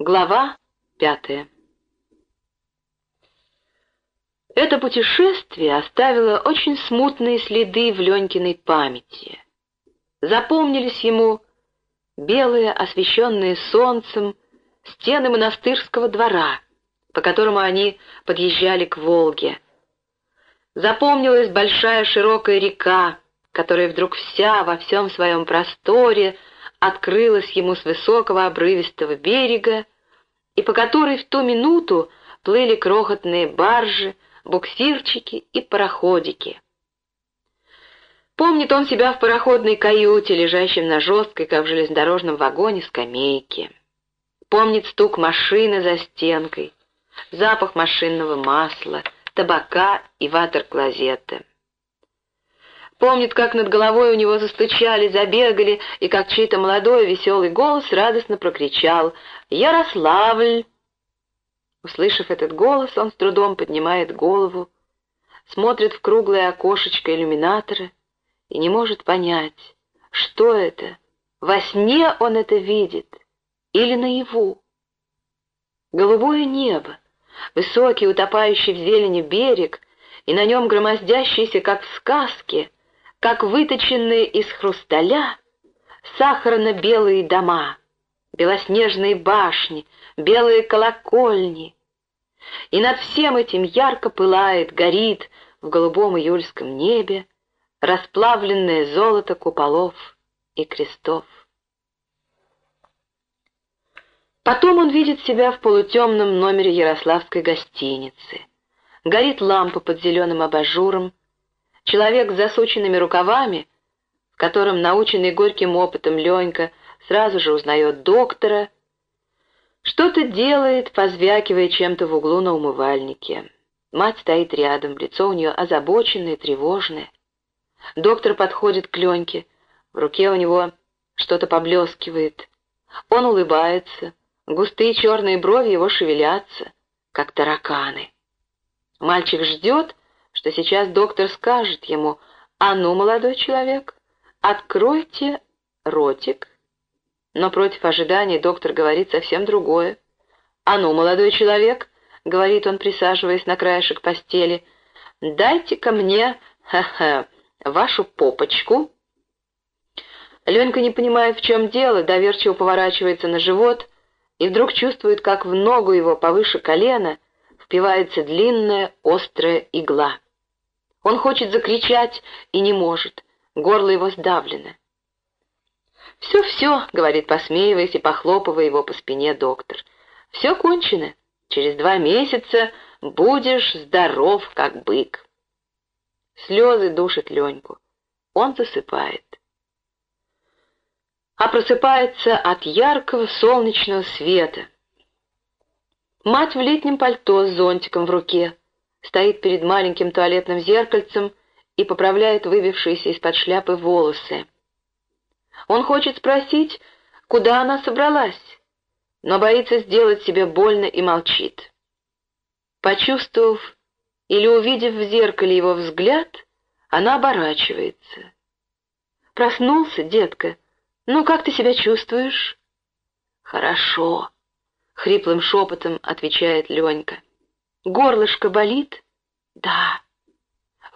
Глава пятая Это путешествие оставило очень смутные следы в Ленькиной памяти. Запомнились ему белые, освещенные солнцем, стены монастырского двора, по которому они подъезжали к Волге. Запомнилась большая широкая река, которая вдруг вся во всем своем просторе открылась ему с высокого обрывистого берега, и по которой в ту минуту плыли крохотные баржи, буксирчики и пароходики. Помнит он себя в пароходной каюте, лежащем на жесткой, как в железнодорожном вагоне, скамейке. Помнит стук машины за стенкой, запах машинного масла, табака и ватер-клозета. Помнит, как над головой у него застучали, забегали, и как чей-то молодой веселый голос радостно прокричал «Ярославль!». Услышав этот голос, он с трудом поднимает голову, смотрит в круглое окошечко иллюминатора и не может понять, что это, во сне он это видит или наяву. Голубое небо, высокий, утопающий в зелени берег, и на нем громоздящийся, как в сказке, как выточенные из хрусталя, сахарно-белые дома, белоснежные башни, белые колокольни. И над всем этим ярко пылает, горит в голубом июльском небе расплавленное золото куполов и крестов. Потом он видит себя в полутемном номере ярославской гостиницы. Горит лампа под зеленым абажуром, Человек с засученными рукавами, в котором, наученный горьким опытом Ленька, сразу же узнает доктора, что-то делает, позвякивая чем-то в углу на умывальнике. Мать стоит рядом, лицо у нее озабоченное, тревожное. Доктор подходит к Леньке, в руке у него что-то поблескивает. Он улыбается, густые черные брови его шевелятся, как тараканы. Мальчик ждет, что сейчас доктор скажет ему, «А ну, молодой человек, откройте ротик». Но против ожиданий доктор говорит совсем другое. «А ну, молодой человек», — говорит он, присаживаясь на краешек постели, «дайте-ка мне, ха-ха, вашу попочку». Ленька не понимает, в чем дело, доверчиво поворачивается на живот и вдруг чувствует, как в ногу его повыше колена впивается длинная острая игла. Он хочет закричать и не может, горло его сдавлено. «Все-все», — говорит, посмеиваясь и похлопывая его по спине доктор. «Все кончено. Через два месяца будешь здоров, как бык». Слезы душат Леньку. Он засыпает. А просыпается от яркого солнечного света. Мать в летнем пальто с зонтиком в руке стоит перед маленьким туалетным зеркальцем и поправляет выбившиеся из-под шляпы волосы. Он хочет спросить, куда она собралась, но боится сделать себе больно и молчит. Почувствовав или увидев в зеркале его взгляд, она оборачивается. «Проснулся, детка? Ну, как ты себя чувствуешь?» «Хорошо», — хриплым шепотом отвечает Ленька. Горлышко болит? Да.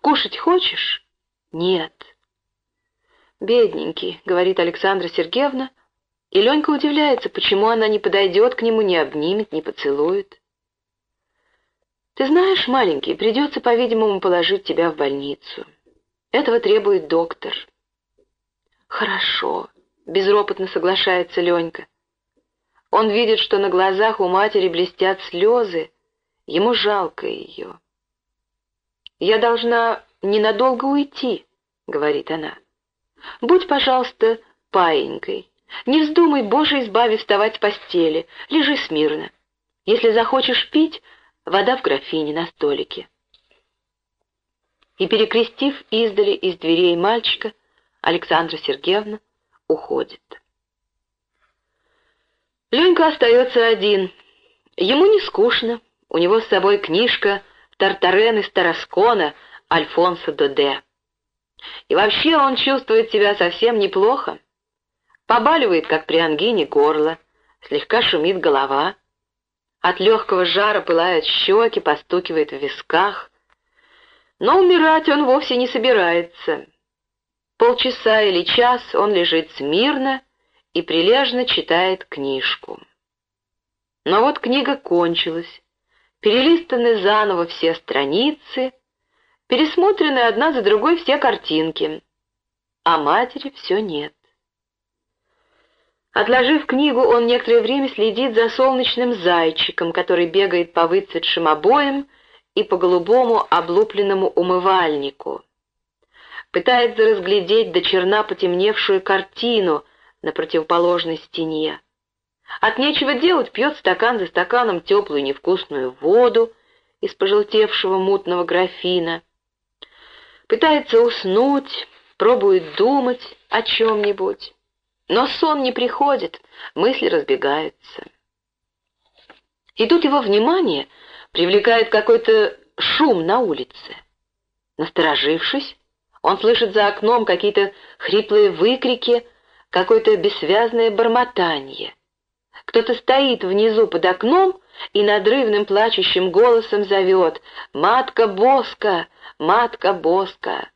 Кушать хочешь? Нет. Бедненький, говорит Александра Сергеевна, и Ленька удивляется, почему она не подойдет к нему, не обнимет, не поцелует. Ты знаешь, маленький, придется, по-видимому, положить тебя в больницу. Этого требует доктор. Хорошо, безропотно соглашается Ленька. Он видит, что на глазах у матери блестят слезы, Ему жалко ее. «Я должна ненадолго уйти», — говорит она. «Будь, пожалуйста, паинькой. Не вздумай, Боже, избави, вставать с постели. Лежи смирно. Если захочешь пить, вода в графине на столике». И, перекрестив издали из дверей мальчика, Александра Сергеевна уходит. Ленька остается один. Ему не скучно. У него с собой книжка «Тартарен из Тараскона» Альфонсо Доде. И вообще он чувствует себя совсем неплохо. Побаливает, как при ангине, горло, слегка шумит голова. От легкого жара пылают щеки, постукивает в висках. Но умирать он вовсе не собирается. Полчаса или час он лежит смирно и прилежно читает книжку. Но вот книга кончилась, перелистаны заново все страницы, пересмотрены одна за другой все картинки, а матери все нет. Отложив книгу, он некоторое время следит за солнечным зайчиком, который бегает по выцветшим обоям и по голубому облупленному умывальнику. Пытается разглядеть до черна потемневшую картину на противоположной стене. От нечего делать пьет стакан за стаканом теплую невкусную воду из пожелтевшего мутного графина. Пытается уснуть, пробует думать о чем-нибудь. Но сон не приходит, мысли разбегаются. И тут его внимание привлекает какой-то шум на улице. Насторожившись, он слышит за окном какие-то хриплые выкрики, какое-то бессвязное бормотание. Кто-то стоит внизу под окном и надрывным плачущим голосом зовет «Матка Боска! Матка Боска!»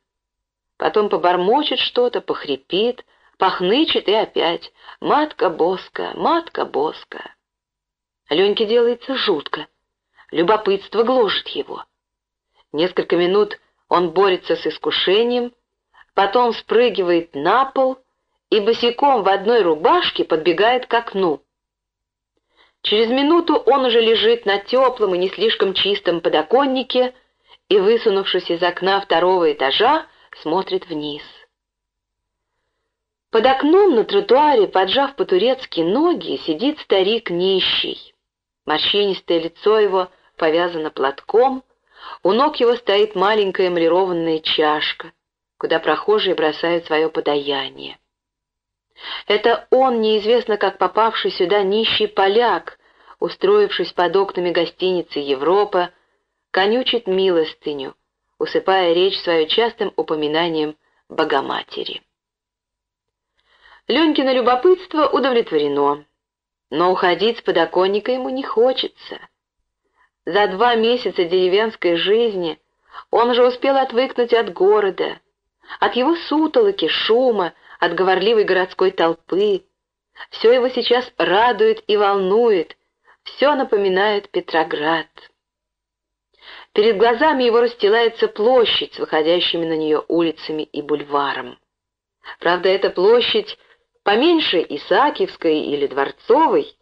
Потом побормочет что-то, похрипит, похнычет и опять «Матка Боска! Матка Боска!» Леньке делается жутко. Любопытство гложет его. Несколько минут он борется с искушением, потом спрыгивает на пол и босиком в одной рубашке подбегает к окну. Через минуту он уже лежит на теплом и не слишком чистом подоконнике и, высунувшись из окна второго этажа, смотрит вниз. Под окном на тротуаре, поджав по-турецки ноги, сидит старик нищий. Морщинистое лицо его повязано платком, у ног его стоит маленькая эмалированная чашка, куда прохожие бросают свое подаяние. Это он, неизвестно как попавший сюда нищий поляк, устроившись под окнами гостиницы «Европа», конючит милостыню, усыпая речь свою частым упоминанием Богоматери. Ленькино любопытство удовлетворено, но уходить с подоконника ему не хочется. За два месяца деревенской жизни он уже успел отвыкнуть от города, от его сутолоки, шума, от говорливой городской толпы. Все его сейчас радует и волнует, все напоминает Петроград. Перед глазами его расстилается площадь с выходящими на нее улицами и бульваром. Правда, эта площадь поменьше Исаакиевской или Дворцовой,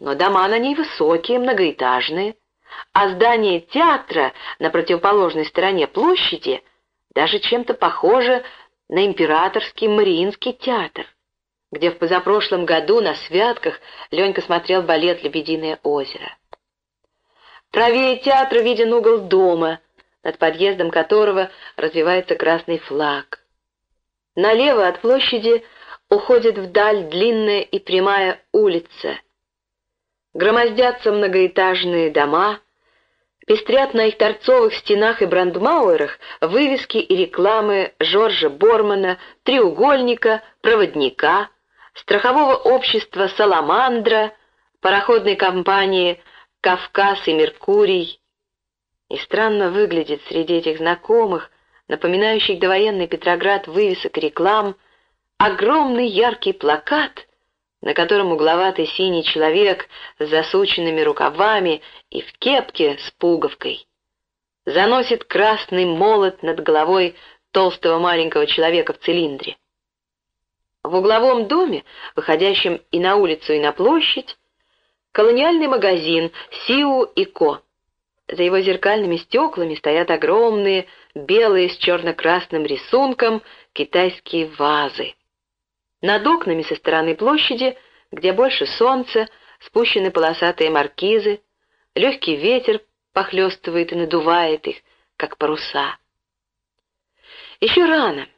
но дома на ней высокие, многоэтажные, а здание театра на противоположной стороне площади даже чем-то похоже на императорский Мариинский театр, где в позапрошлом году на святках Ленька смотрел балет «Лебединое озеро». Правее театра виден угол дома, над подъездом которого развивается красный флаг. Налево от площади уходит вдаль длинная и прямая улица. Громоздятся многоэтажные дома, пестрят на их торцовых стенах и брандмауэрах вывески и рекламы Жоржа Бормана, треугольника, проводника, страхового общества «Саламандра», пароходной компании «Кавказ» и «Меркурий». И странно выглядит среди этих знакомых, напоминающих довоенный Петроград вывесок реклам, огромный яркий плакат, на котором угловатый синий человек с засученными рукавами и в кепке с пуговкой заносит красный молот над головой толстого маленького человека в цилиндре. В угловом доме, выходящем и на улицу, и на площадь, колониальный магазин «Сиу и Ко». За его зеркальными стеклами стоят огромные, белые с черно-красным рисунком китайские вазы. Над окнами со стороны площади, где больше солнца, спущены полосатые маркизы, легкий ветер похлестывает и надувает их, как паруса. Еще рано.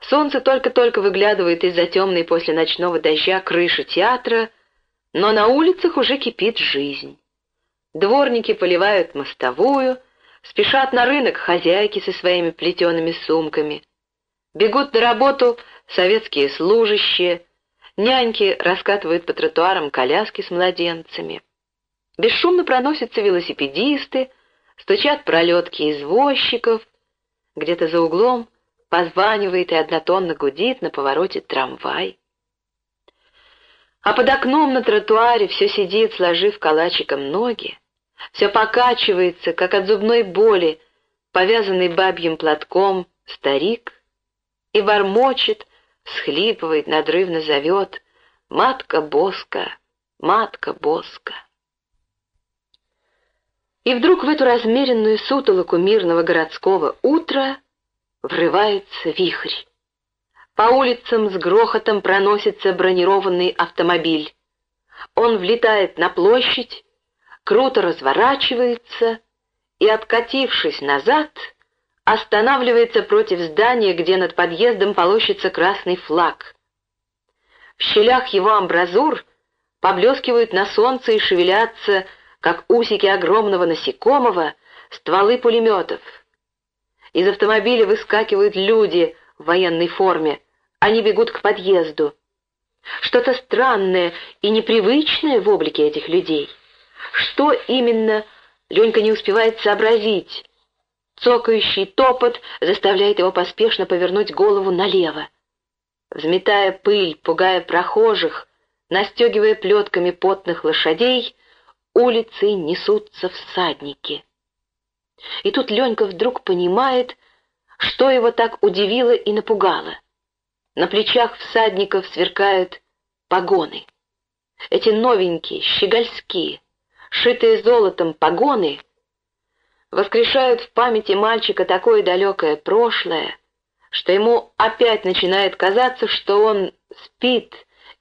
Солнце только-только выглядывает из-за темной после ночного дождя крыши театра, но на улицах уже кипит жизнь. Дворники поливают мостовую, спешат на рынок хозяйки со своими плетеными сумками. Бегут на работу советские служащие, Няньки раскатывают по тротуарам коляски с младенцами. Бесшумно проносятся велосипедисты, стучат пролетки извозчиков. Где-то за углом позванивает и однотонно гудит на повороте трамвай. А под окном на тротуаре все сидит, сложив калачиком ноги, все покачивается, как от зубной боли, повязанный бабьим платком старик, и бормочет, схлипывает, надрывно зовет «Матка Боска! Матка Боска!» И вдруг в эту размеренную сутолоку мирного городского утра врывается вихрь. По улицам с грохотом проносится бронированный автомобиль. Он влетает на площадь, круто разворачивается и, откатившись назад, останавливается против здания, где над подъездом полощется красный флаг. В щелях его амбразур поблескивают на солнце и шевелятся, как усики огромного насекомого, стволы пулеметов. Из автомобиля выскакивают люди в военной форме, они бегут к подъезду. Что-то странное и непривычное в облике этих людей. Что именно, Ленька не успевает сообразить. Цокающий топот заставляет его поспешно повернуть голову налево. Взметая пыль, пугая прохожих, настегивая плетками потных лошадей, улицы несутся всадники. И тут Ленька вдруг понимает, что его так удивило и напугало. На плечах всадников сверкают погоны. Эти новенькие, щегольские, шитые золотом погоны воскрешают в памяти мальчика такое далекое прошлое, что ему опять начинает казаться, что он спит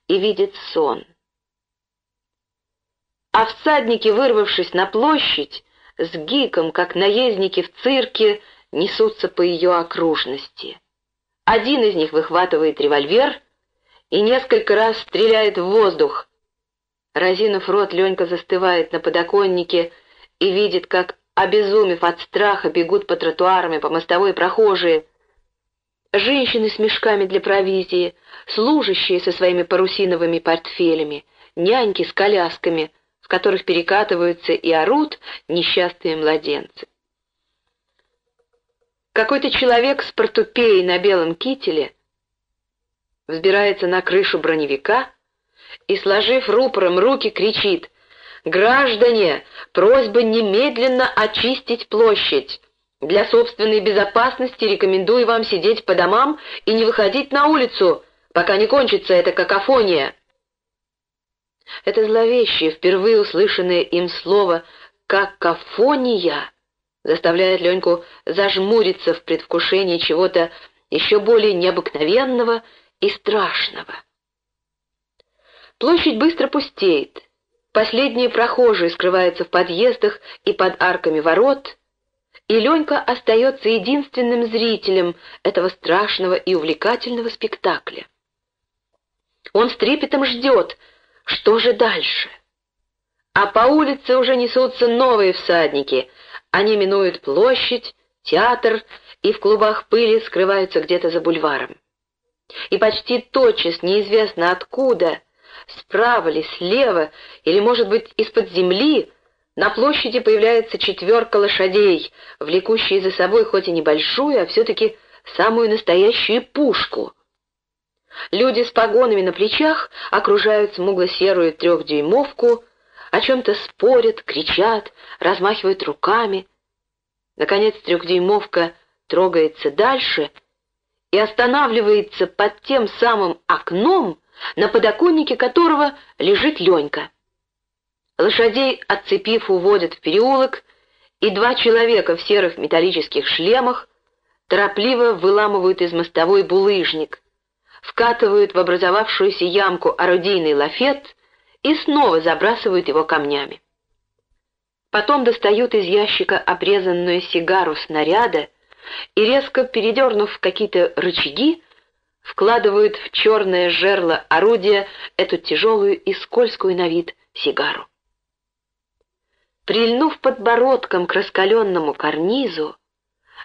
и видит сон. А всадники, вырвавшись на площадь, с гиком, как наездники в цирке, несутся по ее окружности. Один из них выхватывает револьвер и несколько раз стреляет в воздух. Разинув рот, Ленька застывает на подоконнике и видит, как, обезумев от страха, бегут по тротуарам и по мостовой прохожие. Женщины с мешками для провизии, служащие со своими парусиновыми портфелями, няньки с колясками, в которых перекатываются и орут несчастные младенцы. Какой-то человек с портупеей на белом кителе взбирается на крышу броневика и, сложив рупором руки, кричит «Граждане, просьба немедленно очистить площадь. Для собственной безопасности рекомендую вам сидеть по домам и не выходить на улицу, пока не кончится эта какофония». Это зловещее, впервые услышанное им слово «какофония» заставляет Леньку зажмуриться в предвкушении чего-то еще более необыкновенного и страшного. Площадь быстро пустеет. Последние прохожие скрываются в подъездах и под арками ворот, и Ленька остается единственным зрителем этого страшного и увлекательного спектакля. Он с трепетом ждет, что же дальше. А по улице уже несутся новые всадники — они минуют площадь, театр и в клубах пыли скрываются где-то за бульваром. И почти тотчас, неизвестно откуда, справа ли, слева, или, может быть, из-под земли, на площади появляется четверка лошадей, влекущие за собой хоть и небольшую, а все-таки самую настоящую пушку. Люди с погонами на плечах окружают смугло-серую трехдюймовку, о чем-то спорят, кричат, размахивают руками. Наконец трехдюймовка трогается дальше и останавливается под тем самым окном, на подоконнике которого лежит Ленька. Лошадей, отцепив, уводят в переулок, и два человека в серых металлических шлемах торопливо выламывают из мостовой булыжник, вкатывают в образовавшуюся ямку орудийный лафет и снова забрасывают его камнями. Потом достают из ящика обрезанную сигару снаряда и, резко передернув какие-то рычаги, вкладывают в черное жерло орудия эту тяжелую и скользкую на вид сигару. Прильнув подбородком к раскаленному карнизу,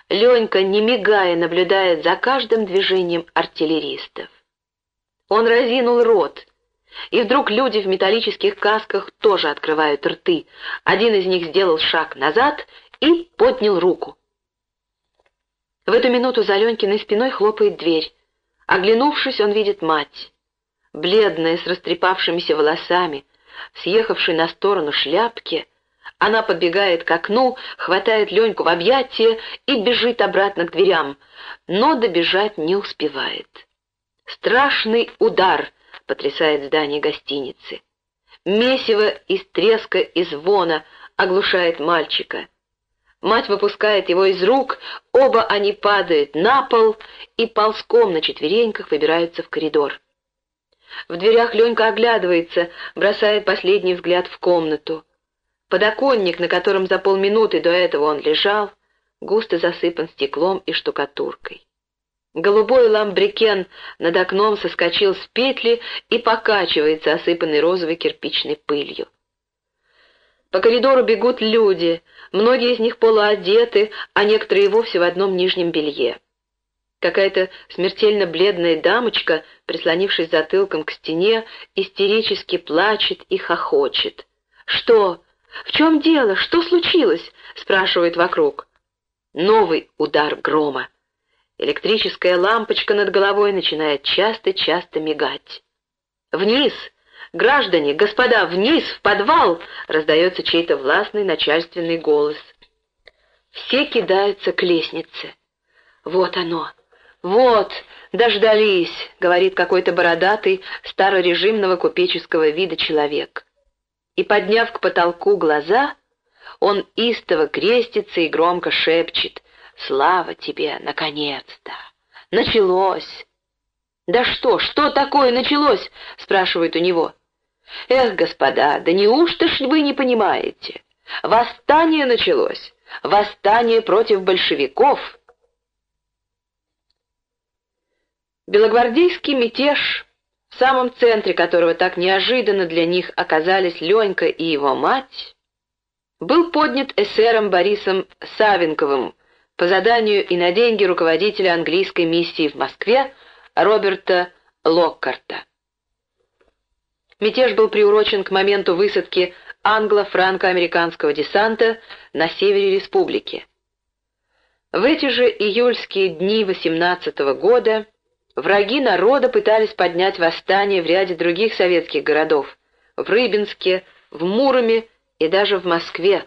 Ленька, не мигая, наблюдает за каждым движением артиллеристов. Он разинул рот. И вдруг люди в металлических касках тоже открывают рты. Один из них сделал шаг назад и поднял руку. В эту минуту за Ленькиной спиной хлопает дверь. Оглянувшись, он видит мать. Бледная, с растрепавшимися волосами, съехавшей на сторону шляпки, она подбегает к окну, хватает Леньку в объятия и бежит обратно к дверям, но добежать не успевает. Страшный удар потрясает здание гостиницы. Месиво из треска и звона оглушает мальчика. Мать выпускает его из рук, оба они падают на пол и ползком на четвереньках выбираются в коридор. В дверях Ленька оглядывается, бросает последний взгляд в комнату. Подоконник, на котором за полминуты до этого он лежал, густо засыпан стеклом и штукатуркой. Голубой ламбрикен над окном соскочил с петли и покачивается, осыпанный розовой кирпичной пылью. По коридору бегут люди, многие из них полуодеты, а некоторые вовсе в одном нижнем белье. Какая-то смертельно бледная дамочка, прислонившись затылком к стене, истерически плачет и хохочет. «Что? В чем дело? Что случилось?» — спрашивает вокруг. Новый удар грома. Электрическая лампочка над головой начинает часто-часто мигать. «Вниз! Граждане, господа, вниз, в подвал!» — раздается чей-то властный начальственный голос. Все кидаются к лестнице. Вот оно, «Вот, дождались», — говорит какой-то бородатый, старорежимного купеческого вида человек. И, подняв к потолку глаза, он истово крестится и громко шепчет «Слава тебе, наконец-то! Началось!» «Да что, что такое началось?» — спрашивают у него. «Эх, господа, да неужто ж вы не понимаете? Восстание началось! Восстание против большевиков!» Белогвардейский мятеж, в самом центре которого так неожиданно для них оказались Ленька и его мать, был поднят эсером Борисом Савенковым по заданию и на деньги руководителя английской миссии в Москве Роберта Локкарта. Мятеж был приурочен к моменту высадки англо-франко-американского десанта на севере республики. В эти же июльские дни 18 -го года Враги народа пытались поднять восстание в ряде других советских городов — в Рыбинске, в Муроме и даже в Москве,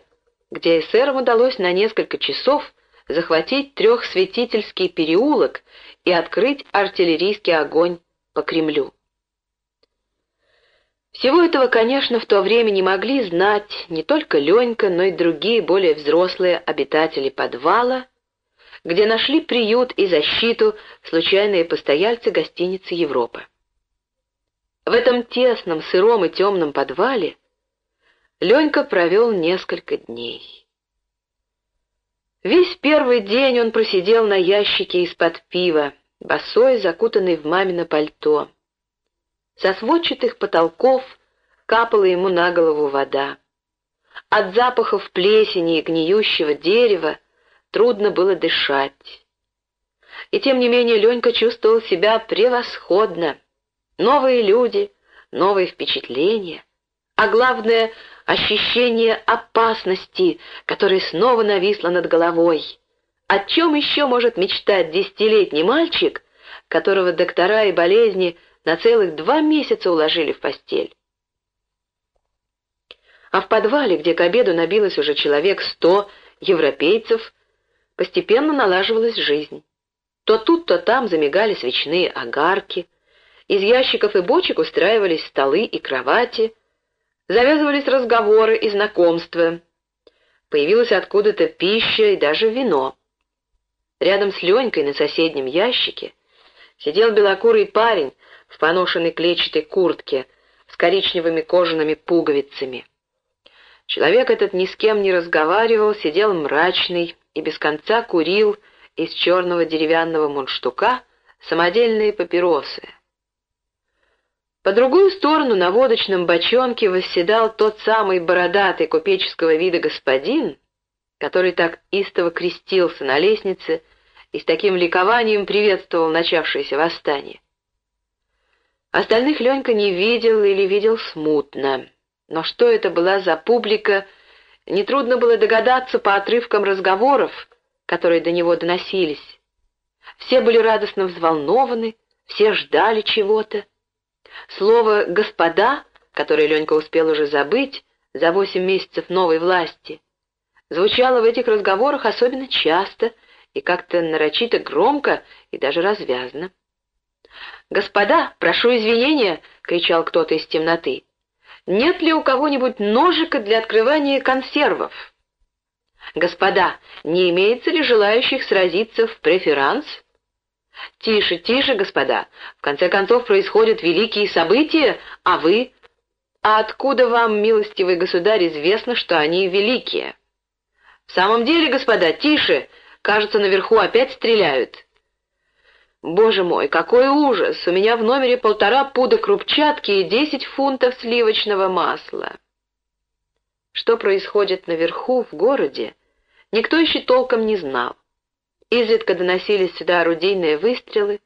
где эсерам удалось на несколько часов захватить трехсветительский переулок и открыть артиллерийский огонь по Кремлю. Всего этого, конечно, в то время не могли знать не только Ленька, но и другие более взрослые обитатели подвала — где нашли приют и защиту случайные постояльцы гостиницы «Европа». В этом тесном, сыром и темном подвале Ленька провел несколько дней. Весь первый день он просидел на ящике из-под пива, босой, закутанный в мамино пальто. Со сводчатых потолков капала ему на голову вода. От запахов плесени и гниющего дерева трудно было дышать. И тем не менее Ленька чувствовал себя превосходно. Новые люди, новые впечатления, а главное — ощущение опасности, которое снова нависло над головой. О чем еще может мечтать десятилетний мальчик, которого доктора и болезни на целых два месяца уложили в постель? А в подвале, где к обеду набилось уже человек сто европейцев, Постепенно налаживалась жизнь. То тут, то там замигали свечные огарки, из ящиков и бочек устраивались столы и кровати, завязывались разговоры и знакомства. Появилась откуда-то пища и даже вино. Рядом с Ленькой на соседнем ящике сидел белокурый парень в поношенной клетчатой куртке с коричневыми кожаными пуговицами. Человек этот ни с кем не разговаривал, сидел мрачный, и без конца курил из черного деревянного мундштука самодельные папиросы. По другую сторону на водочном бочонке восседал тот самый бородатый купеческого вида господин, который так истово крестился на лестнице и с таким ликованием приветствовал начавшееся восстание. Остальных Ленька не видел или видел смутно. Но что это была за публика, нетрудно было догадаться по отрывкам разговоров, которые до него доносились. Все были радостно взволнованы, все ждали чего-то. Слово «господа», которое Ленька успел уже забыть за восемь месяцев новой власти, звучало в этих разговорах особенно часто и как-то нарочито громко и даже развязно. «Господа, прошу извинения!» — кричал кто-то из темноты. «Нет ли у кого-нибудь ножика для открывания консервов?» «Господа, не имеется ли желающих сразиться в преферанс?» «Тише, тише, господа! В конце концов происходят великие события, а вы...» «А откуда вам, милостивый государь, известно, что они великие?» «В самом деле, господа, тише! Кажется, наверху опять стреляют!» Боже мой, какой ужас! У меня в номере полтора пуда крупчатки и десять фунтов сливочного масла. Что происходит наверху, в городе, никто еще толком не знал. Изредка доносились сюда орудийные выстрелы,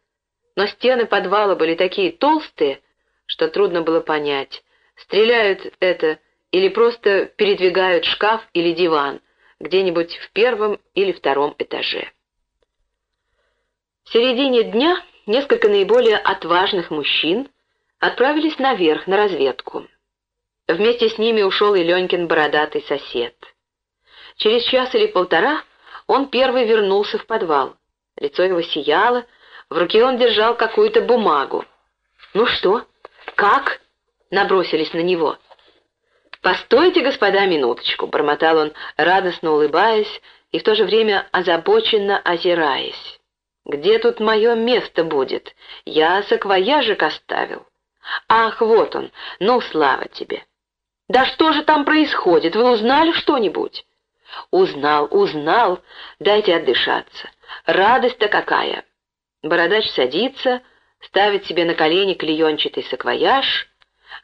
но стены подвала были такие толстые, что трудно было понять, стреляют это или просто передвигают шкаф или диван где-нибудь в первом или втором этаже. В середине дня несколько наиболее отважных мужчин отправились наверх на разведку. Вместе с ними ушел и Ленькин бородатый сосед. Через час или полтора он первый вернулся в подвал. Лицо его сияло, в руке он держал какую-то бумагу. «Ну что? Как?» — набросились на него. «Постойте, господа, минуточку», — бормотал он, радостно улыбаясь и в то же время озабоченно озираясь. Где тут мое место будет? Я саквояжик оставил. Ах, вот он, ну, слава тебе. Да что же там происходит, вы узнали что-нибудь? Узнал, узнал, дайте отдышаться. Радость-то какая. Бородач садится, ставит себе на колени клеенчатый саквояж,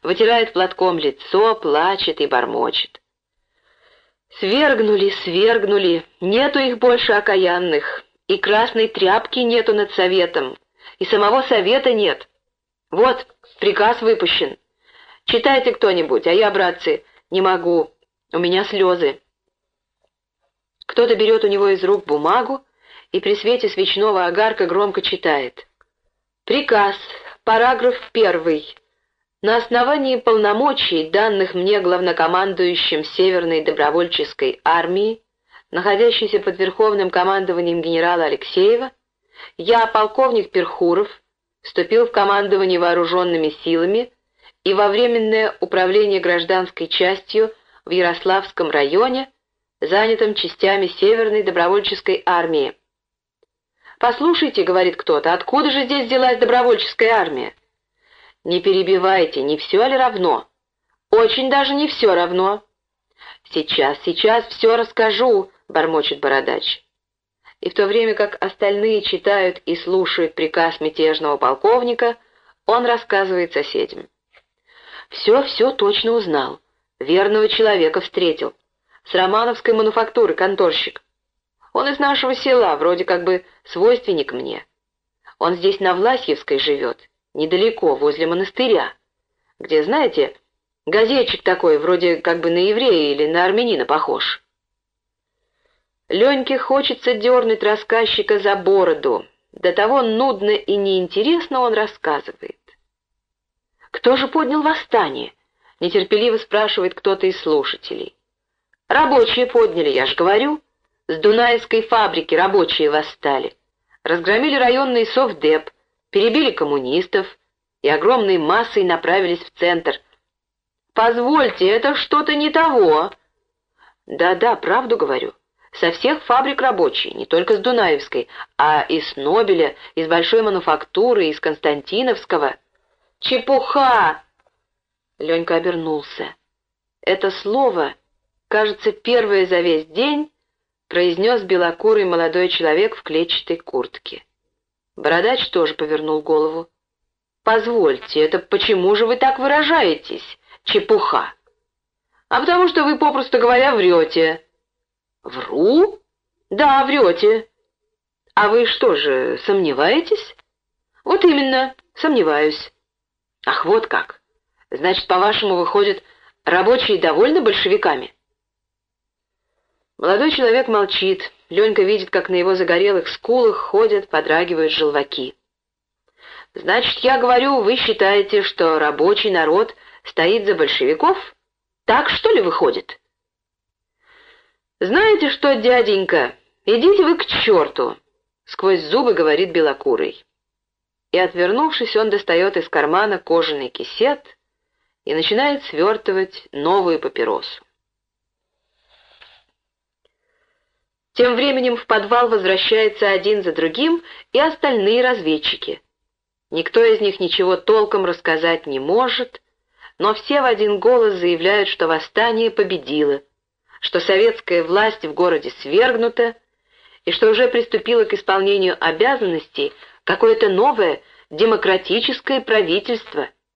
вытирает платком лицо, плачет и бормочет. Свергнули, свергнули, нету их больше окаянных, и красной тряпки нету над советом, и самого совета нет. Вот, приказ выпущен. Читайте кто-нибудь, а я, братцы, не могу, у меня слезы. Кто-то берет у него из рук бумагу и при свете свечного огарка громко читает. Приказ, параграф первый. На основании полномочий, данных мне главнокомандующим Северной добровольческой армии, находящийся под верховным командованием генерала Алексеева, я, полковник Перхуров, вступил в командование вооруженными силами и во временное управление гражданской частью в Ярославском районе, занятым частями Северной добровольческой армии. «Послушайте», — говорит кто-то, — «откуда же здесь взялась добровольческая армия?» «Не перебивайте, не все ли равно?» «Очень даже не все равно». «Сейчас, сейчас все расскажу», — бормочет бородач. И в то время как остальные читают и слушают приказ мятежного полковника, он рассказывает соседям. «Все-все точно узнал. Верного человека встретил. С романовской мануфактуры конторщик. Он из нашего села, вроде как бы свойственник мне. Он здесь на Власьевской живет, недалеко, возле монастыря, где, знаете, газетчик такой, вроде как бы на еврея или на армянина похож». Леньке хочется дернуть рассказчика за бороду. До того нудно и неинтересно он рассказывает. «Кто же поднял восстание?» — нетерпеливо спрашивает кто-то из слушателей. «Рабочие подняли, я ж говорю. С Дунаевской фабрики рабочие восстали. Разгромили районный совдеп, перебили коммунистов и огромной массой направились в центр. Позвольте, это что-то не того». «Да-да, правду говорю. Со всех фабрик рабочие, не только с Дунаевской, а из Нобеля, из Большой мануфактуры, из Константиновского. Чепуха! Ленька обернулся. Это слово, кажется, первое за весь день, произнес белокурый молодой человек в клетчатой куртке. Бородач тоже повернул голову. «Позвольте, это почему же вы так выражаетесь? Чепуха!» «А потому что вы, попросту говоря, врете», «Вру? Да, врете. А вы что же, сомневаетесь?» «Вот именно, сомневаюсь. Ах, вот как. Значит, по-вашему, выходит, рабочие довольны большевиками? Молодой человек молчит. Ленька видит, как на его загорелых скулах ходят, подрагивают желваки. «Значит, я говорю, вы считаете, что рабочий народ стоит за большевиков? Так что ли выходит?» «Знаете что, дяденька, идите вы к черту!» — сквозь зубы говорит Белокурый. И, отвернувшись, он достает из кармана кожаный кисет и начинает свертывать новую папиросу. Тем временем в подвал возвращается один за другим и остальные разведчики. Никто из них ничего толком рассказать не может, но все в один голос заявляют, что восстание победило, что советская власть в городе свергнута и что уже приступило к исполнению обязанностей какое-то новое демократическое правительство –